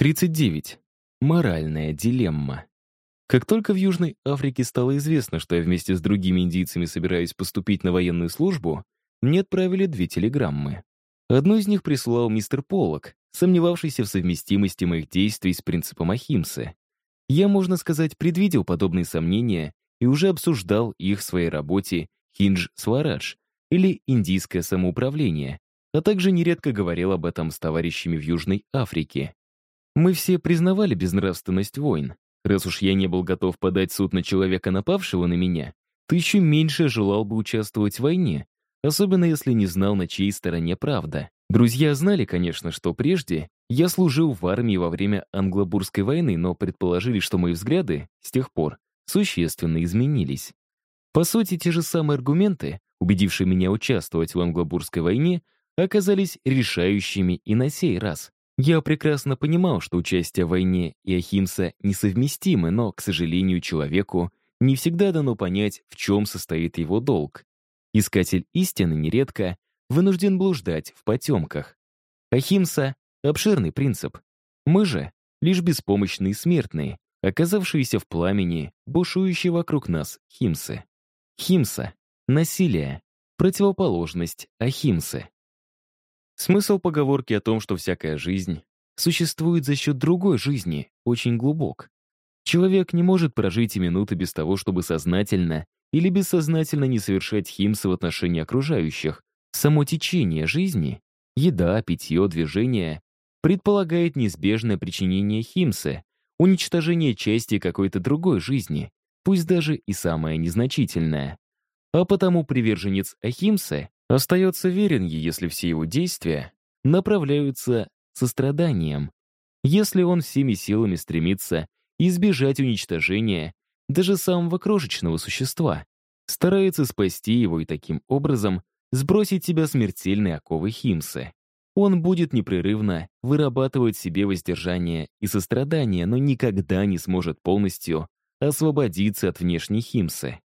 39. Моральная дилемма. Как только в Южной Африке стало известно, что я вместе с другими индийцами собираюсь поступить на военную службу, мне отправили две телеграммы. Одну из них прислал мистер Поллок, сомневавшийся в совместимости моих действий с принципом Ахимсы. Я, можно сказать, предвидел подобные сомнения и уже обсуждал их в своей работе «Хиндж Сварадж» или «Индийское самоуправление», а также нередко говорил об этом с товарищами в Южной Африке. Мы все признавали безнравственность войн. Раз уж я не был готов подать суд на человека, напавшего на меня, то еще меньше желал бы участвовать в войне, особенно если не знал, на чьей стороне правда. Друзья знали, конечно, что прежде я служил в армии во время Англобурской войны, но предположили, что мои взгляды с тех пор существенно изменились. По сути, те же самые аргументы, убедившие меня участвовать в Англобурской войне, оказались решающими и на сей раз. Я прекрасно понимал, что участие в войне и Ахимса несовместимы, но, к сожалению, человеку не всегда дано понять, в чем состоит его долг. Искатель истины нередко вынужден блуждать в потемках. Ахимса — обширный принцип. Мы же — лишь беспомощные смертные, оказавшиеся в пламени, бушующей вокруг нас химсы. Химса — насилие, противоположность Ахимсы. Смысл поговорки о том, что всякая жизнь существует за счет другой жизни, очень глубок. Человек не может прожить и минуты без того, чтобы сознательно или бессознательно не совершать химсы в отношении окружающих. Само течение жизни, еда, питье, движение предполагает неизбежное причинение химсы, уничтожение части какой-то другой жизни, пусть даже и самое незначительное. А потому приверженец Ахимсы остается верен ей, если все его действия направляются состраданием, если он всеми силами стремится избежать уничтожения даже самого крошечного существа, старается спасти его и таким образом сбросить себя смертельной оковы Химсы. Он будет непрерывно вырабатывать себе воздержание и сострадание, но никогда не сможет полностью освободиться от внешней Химсы.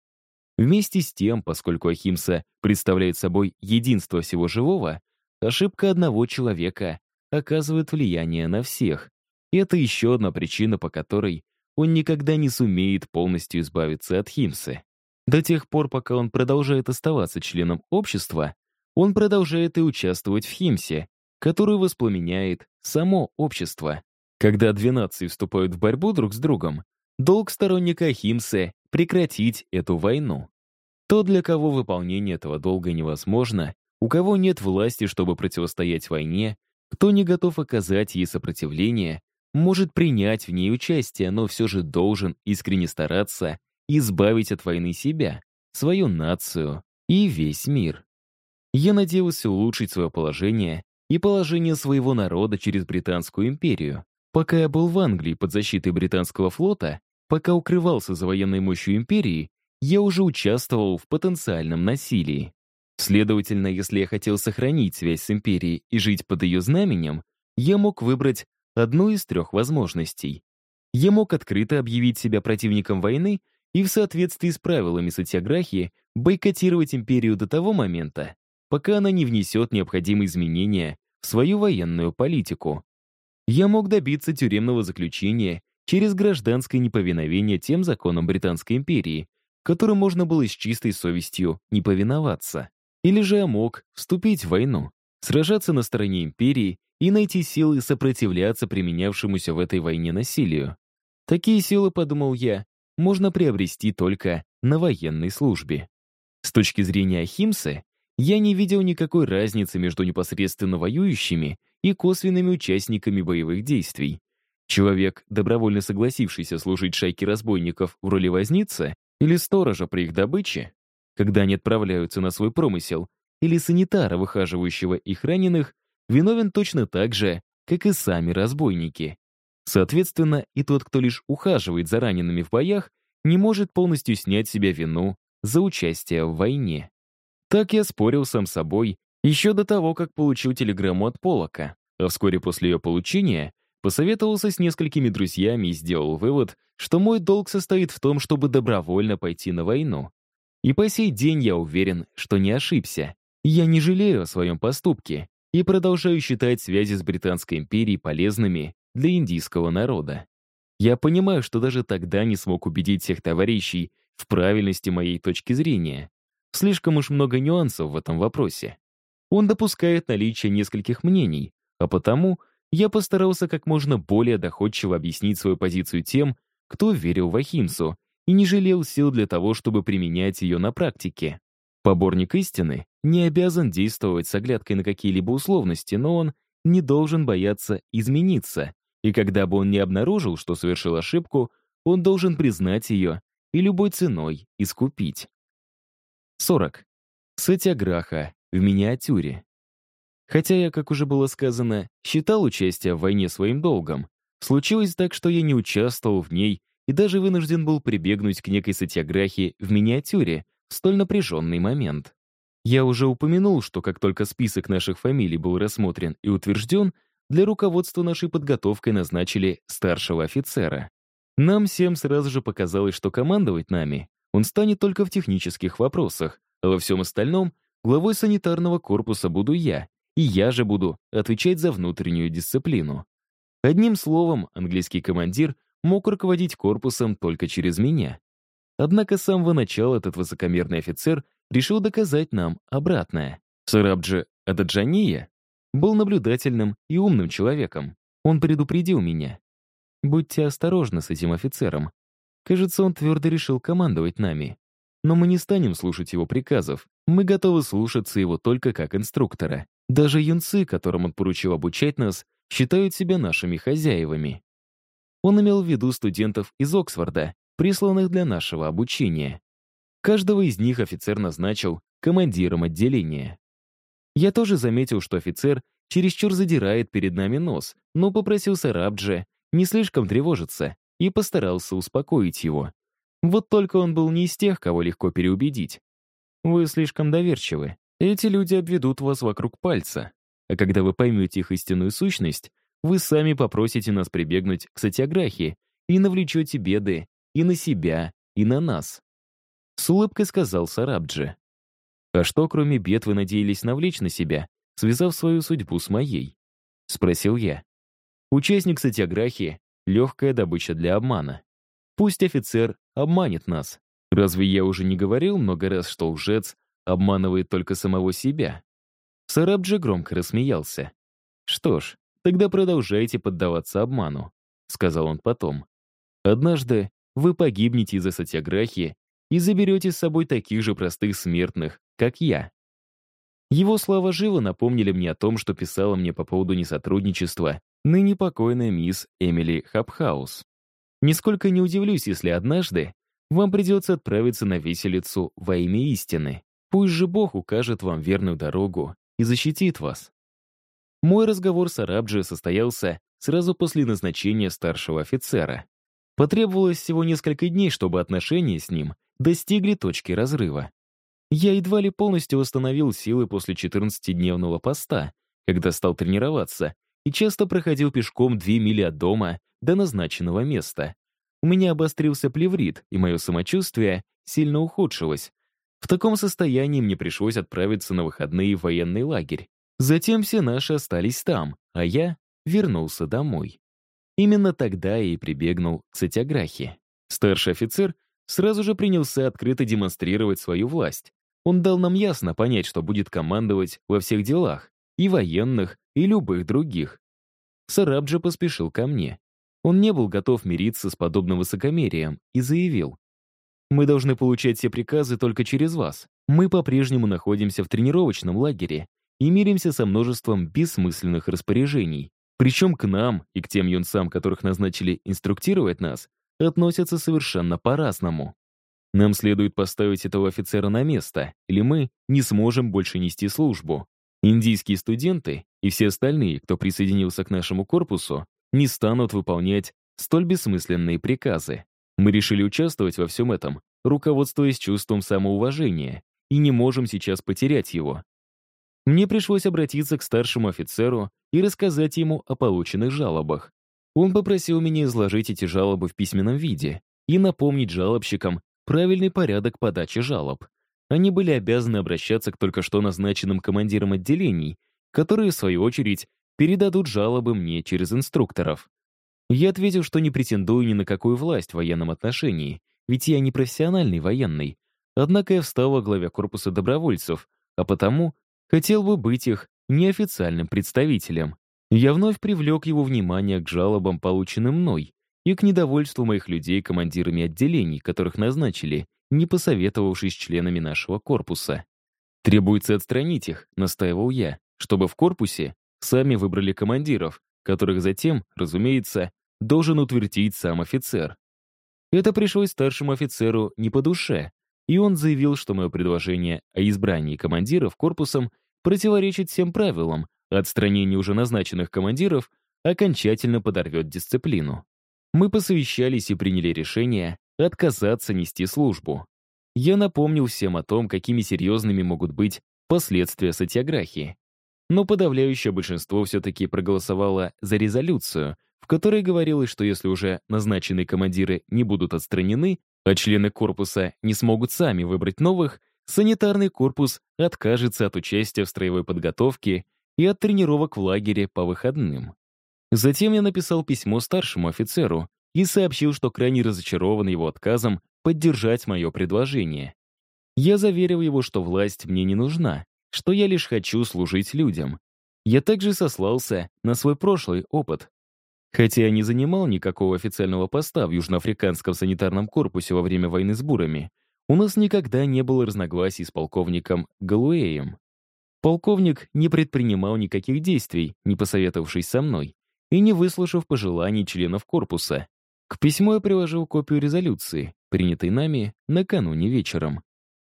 Вместе с тем, поскольку Ахимса представляет собой единство всего живого, ошибка одного человека оказывает влияние на всех. И это еще одна причина, по которой он никогда не сумеет полностью избавиться от Химсы. До тех пор, пока он продолжает оставаться членом общества, он продолжает и участвовать в Химсе, которую воспламеняет само общество. Когда две нации вступают в борьбу друг с другом, долг сторонника Химсы прекратить эту войну. То, для кого выполнение этого долга невозможно, у кого нет власти, чтобы противостоять войне, кто не готов оказать ей сопротивление, может принять в ней участие, но все же должен искренне стараться избавить от войны себя, свою нацию и весь мир. Я надеялся улучшить свое положение и положение своего народа через Британскую империю. Пока я был в Англии под защитой британского флота, Пока укрывался за военной мощью империи, я уже участвовал в потенциальном насилии. Следовательно, если я хотел сохранить связь с империей и жить под ее знаменем, я мог выбрать одну из трех возможностей. Я мог открыто объявить себя противником войны и в соответствии с правилами сатьяграхи бойкотировать империю до того момента, пока она не внесет необходимые изменения в свою военную политику. Я мог добиться тюремного заключения через гражданское неповиновение тем законам Британской империи, которым можно было с чистой совестью не повиноваться. Или же я мог вступить в войну, сражаться на стороне империи и найти силы сопротивляться применявшемуся в этой войне насилию. Такие силы, подумал я, можно приобрести только на военной службе. С точки зрения Ахимсы, я не видел никакой разницы между непосредственно воюющими и косвенными участниками боевых действий. Человек, добровольно согласившийся служить шайке разбойников в роли возницы или сторожа при их добыче, когда они отправляются на свой промысел, или санитара, выхаживающего их раненых, виновен точно так же, как и сами разбойники. Соответственно, и тот, кто лишь ухаживает за ранеными в боях, не может полностью снять с себя вину за участие в войне. Так я спорил сам собой еще до того, как получил телеграмму от Полока, а вскоре после ее получения Посоветовался с несколькими друзьями и сделал вывод, что мой долг состоит в том, чтобы добровольно пойти на войну. И по сей день я уверен, что не ошибся. Я не жалею о своем поступке и продолжаю считать связи с Британской империей полезными для индийского народа. Я понимаю, что даже тогда не смог убедить всех товарищей в правильности моей точки зрения. Слишком уж много нюансов в этом вопросе. Он допускает наличие нескольких мнений, а потому я постарался как можно более доходчиво объяснить свою позицию тем, кто верил в Ахимсу и не жалел сил для того, чтобы применять ее на практике. Поборник истины не обязан действовать с оглядкой на какие-либо условности, но он не должен бояться измениться, и когда бы он не обнаружил, что совершил ошибку, он должен признать ее и любой ценой искупить. 40. Сатяграха в миниатюре. Хотя я, как уже было сказано, считал участие в войне своим долгом, случилось так, что я не участвовал в ней и даже вынужден был прибегнуть к некой сатьяграхе в миниатюре в столь напряженный момент. Я уже упомянул, что как только список наших фамилий был рассмотрен и утвержден, для руководства нашей подготовкой назначили старшего офицера. Нам всем сразу же показалось, что командовать нами он станет только в технических вопросах, а во всем остальном главой санитарного корпуса буду я, и я же буду отвечать за внутреннюю дисциплину. Одним словом, английский командир мог руководить корпусом только через меня. Однако с самого начала этот высокомерный офицер решил доказать нам обратное. Сарабджи Ададжания был наблюдательным и умным человеком. Он предупредил меня. «Будьте осторожны с этим офицером. Кажется, он твердо решил командовать нами. Но мы не станем слушать его приказов. Мы готовы слушаться его только как инструктора. Даже юнцы, которым он поручил обучать нас, считают себя нашими хозяевами. Он имел в виду студентов из Оксфорда, присланных для нашего обучения. Каждого из них офицер назначил командиром отделения. Я тоже заметил, что офицер чересчур задирает перед нами нос, но попросил Сарабджа не слишком тревожиться и постарался успокоить его. Вот только он был не из тех, кого легко переубедить. Вы слишком доверчивы. Эти люди обведут вас вокруг пальца. А когда вы поймете их истинную сущность, вы сами попросите нас прибегнуть к сатиографии и навлечете беды и на себя, и на нас. С улыбкой сказал Сарабджи. «А что, кроме бед, вы надеялись навлечь на себя, связав свою судьбу с моей?» — спросил я. Участник сатиографии — легкая добыча для обмана. Пусть офицер обманет нас. Разве я уже не говорил много раз, что лжец обманывает только самого себя? Сарабджи громко рассмеялся. Что ж, тогда продолжайте поддаваться обману, сказал он потом. Однажды вы погибнете из-за сатиографии и заберете с собой таких же простых смертных, как я. Его слова живо напомнили мне о том, что писала мне по поводу несотрудничества ныне покойная мисс Эмили Хапхаус. Нисколько не удивлюсь, если однажды вам придется отправиться на виселицу во имя истины. Пусть же Бог укажет вам верную дорогу и защитит вас. Мой разговор с Арабджи состоялся сразу после назначения старшего офицера. Потребовалось всего несколько дней, чтобы отношения с ним достигли точки разрыва. Я едва ли полностью восстановил силы после 14-дневного поста, когда стал тренироваться, и часто проходил пешком две мили от дома до назначенного места. У меня обострился плеврит, и мое самочувствие сильно ухудшилось. В таком состоянии мне пришлось отправиться на выходные в военный лагерь. Затем все наши остались там, а я вернулся домой. Именно тогда я и прибегнул к сатиографии. Старший офицер сразу же принялся открыто демонстрировать свою власть. Он дал нам ясно понять, что будет командовать во всех делах, и военных, и любых других. Сарабджа поспешил ко мне. Он не был готов мириться с подобным высокомерием и заявил, «Мы должны получать все приказы только через вас. Мы по-прежнему находимся в тренировочном лагере и миримся со множеством бессмысленных распоряжений. Причем к нам и к тем юнцам, которых назначили инструктировать нас, относятся совершенно по-разному. Нам следует поставить этого офицера на место, или мы не сможем больше нести службу. Индийские студенты и все остальные, кто присоединился к нашему корпусу, не станут выполнять столь бессмысленные приказы. Мы решили участвовать во всем этом, руководствуясь чувством самоуважения, и не можем сейчас потерять его. Мне пришлось обратиться к старшему офицеру и рассказать ему о полученных жалобах. Он попросил меня изложить эти жалобы в письменном виде и напомнить жалобщикам правильный порядок подачи жалоб. Они были обязаны обращаться к только что назначенным командирам отделений, которые, в свою очередь, передадут жалобы мне через инструкторов. Я ответил, что не претендую ни на какую власть в военном отношении, ведь я не профессиональный военный. Однако я встал во главе корпуса добровольцев, а потому хотел бы быть их неофициальным представителем. Я вновь привлек его внимание к жалобам, полученным мной, и к недовольству моих людей командирами отделений, которых назначили, не посоветовавшись членами нашего корпуса. «Требуется отстранить их», — настаивал я, чтобы в корпусе сами выбрали командиров, которых затем, разумеется, должен утвердить сам офицер. Это пришлось старшему офицеру не по душе, и он заявил, что мое предложение о избрании командиров корпусом противоречит всем правилам, а отстранение уже назначенных командиров окончательно подорвет дисциплину. Мы посовещались и приняли решение отказаться нести службу. Я напомнил всем о том, какими серьезными могут быть последствия сатьяграхи. Но подавляющее большинство все-таки проголосовало за резолюцию, в которой говорилось, что если уже назначенные командиры не будут отстранены, а члены корпуса не смогут сами выбрать новых, санитарный корпус откажется от участия в строевой подготовке и от тренировок в лагере по выходным. Затем я написал письмо старшему офицеру и сообщил, что крайне разочарован его отказом поддержать мое предложение. Я заверил его, что власть мне не нужна, что я лишь хочу служить людям. Я также сослался на свой прошлый опыт. Хотя я не занимал никакого официального поста в Южноафриканском санитарном корпусе во время войны с бурами, у нас никогда не было разногласий с полковником Галуэем. Полковник не предпринимал никаких действий, не посоветовавшись со мной и не выслушав пожеланий членов корпуса. К письму я приложил копию резолюции, принятой нами накануне вечером.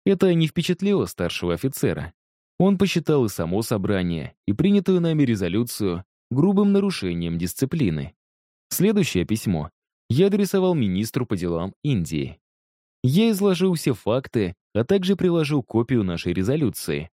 Это не впечатлило старшего офицера. Он посчитал и само собрание, и принятую нами резолюцию грубым нарушением дисциплины. Следующее письмо я адресовал министру по делам Индии. Я изложил все факты, а также приложил копию нашей резолюции.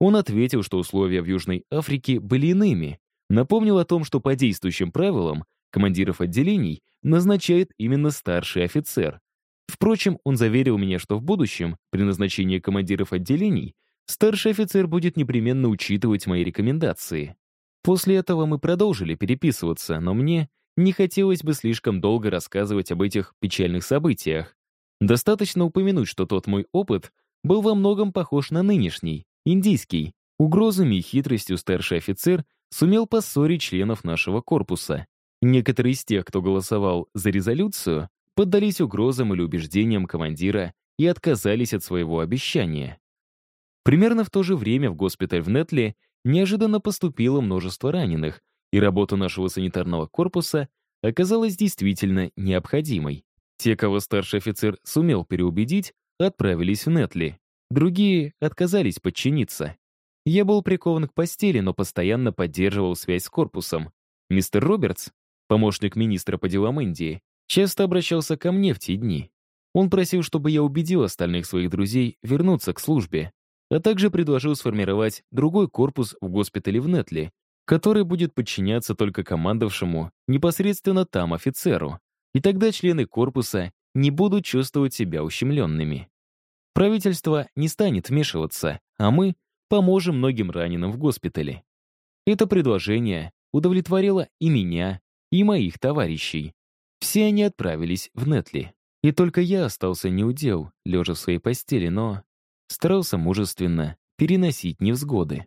Он ответил, что условия в Южной Африке были иными, Напомнил о том, что по действующим правилам командиров отделений назначает именно старший офицер. Впрочем, он заверил меня, что в будущем, при назначении командиров отделений, старший офицер будет непременно учитывать мои рекомендации. После этого мы продолжили переписываться, но мне не хотелось бы слишком долго рассказывать об этих печальных событиях. Достаточно упомянуть, что тот мой опыт был во многом похож на нынешний, индийский. Угрозами и хитростью старший офицер сумел поссорить членов нашего корпуса. Некоторые из тех, кто голосовал за резолюцию, поддались угрозам или убеждениям командира и отказались от своего обещания. Примерно в то же время в госпиталь в Нетле неожиданно поступило множество раненых, и работа нашего санитарного корпуса оказалась действительно необходимой. Те, кого старший офицер сумел переубедить, отправились в Нетли. Другие отказались подчиниться. Я был прикован к постели, но постоянно поддерживал связь с корпусом. Мистер Робертс, помощник министра по делам Индии, часто обращался ко мне в те дни. Он просил, чтобы я убедил остальных своих друзей вернуться к службе, а также предложил сформировать другой корпус в госпитале в Нетли, который будет подчиняться только командовавшему непосредственно там офицеру, и тогда члены корпуса не будут чувствовать себя ущемленными. Правительство не станет вмешиваться, а мы поможем многим раненым в госпитале. Это предложение удовлетворило и меня, и моих товарищей. Все они отправились в Нетли. И только я остался неудел, лежа в своей постели, но старался мужественно переносить невзгоды.